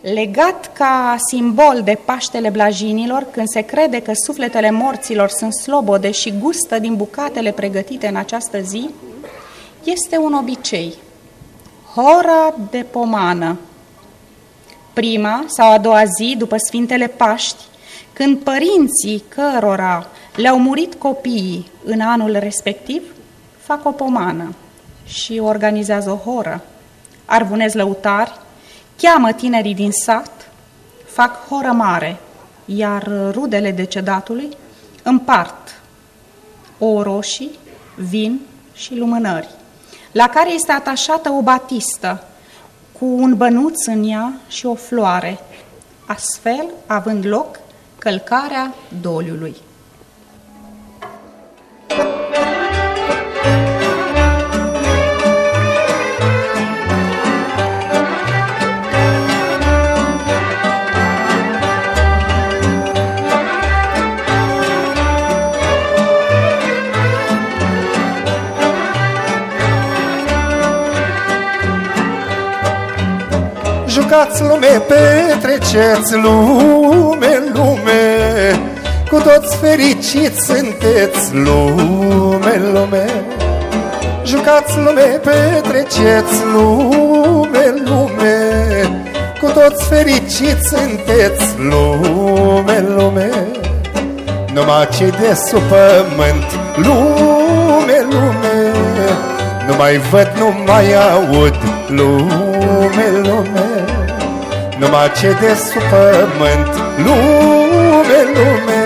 Legat ca simbol de Paștele Blajinilor, când se crede că sufletele morților sunt slobode și gustă din bucatele pregătite în această zi, este un obicei. Hora de pomană. Prima sau a doua zi, după Sfintele Paști, când părinții cărora le-au murit copiii în anul respectiv, fac o pomană și organizează o horă. Arvunez lăutari, cheamă tinerii din sat, fac horă mare, iar rudele decedatului împart o roșii, vin și lumânări, la care este atașată o batistă cu un bănuț în ea și o floare, astfel având loc călcarea doliului. Jucați lume, petreceți lume, lume. Cu toți fericiți sunteți lume, lume. Jucați lume, petreceți lume, lume. Cu toți fericiți sunteți lume, lume. Numai cei de sub pământ, lume, lume. Nu mai văd, nu mai aud, lume, lume numai ce de sub pământ Lume, lume.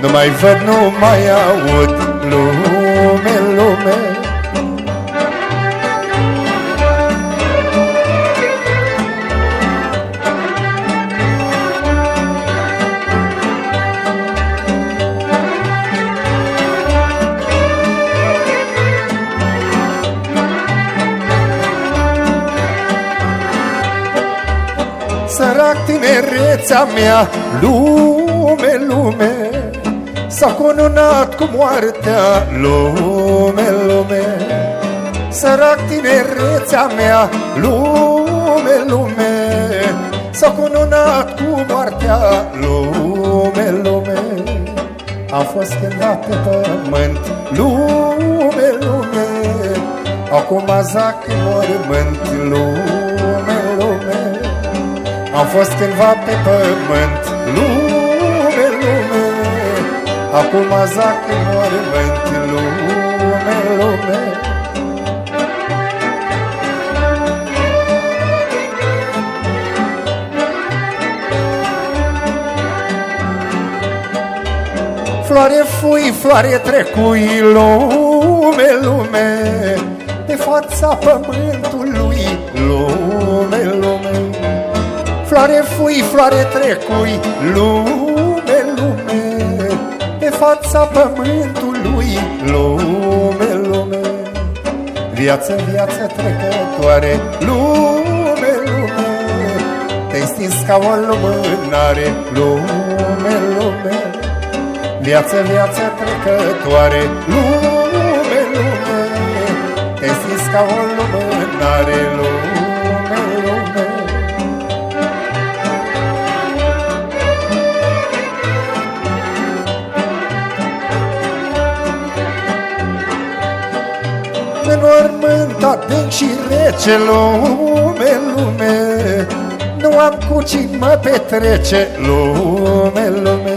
Nu mai văd, nu mai aud tinerețea mea Lume, lume S-a cununat cu moartea Lume, lume. Sărac tinerețea mea Lume, lume S-a cununat cu moartea Lume, lume. Am fost cândva pe pământ Lume, lume. Acum zac în mormânt Lume, lume am fost cândva pe pământ Lume, lume. Acum zac în mormânt Lume, lume. Floare fui, floare trecui, lume, lume. Pe fața pământului, lume, lume Floare fui, floare trecui, lume, lume Pe fața pământului, lume, lume. Viață, viață trecătoare, lume, lume. Te-ai stins ca o lumânare, lume, lume. Viață, viață trecătoare, lume, lume. Te-ai stins ca o lumânare, lume, Înmormânt adânc și rece lume, lume. Nu am cu cine mă petrece lume, lume.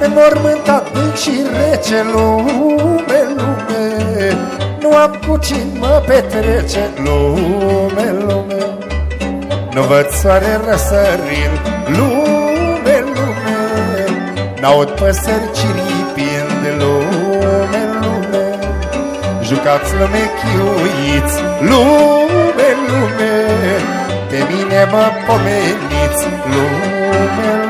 Înmormânt adânc și rece lume, lume. Nu am cu cine mă petrece lume, lume. Nu văd soare răsărind lume, lume. N-aud păsări ciripind lume, lume căutați lumechiuiți Lume, lume, pe mine mă pomeniți. Lume, lume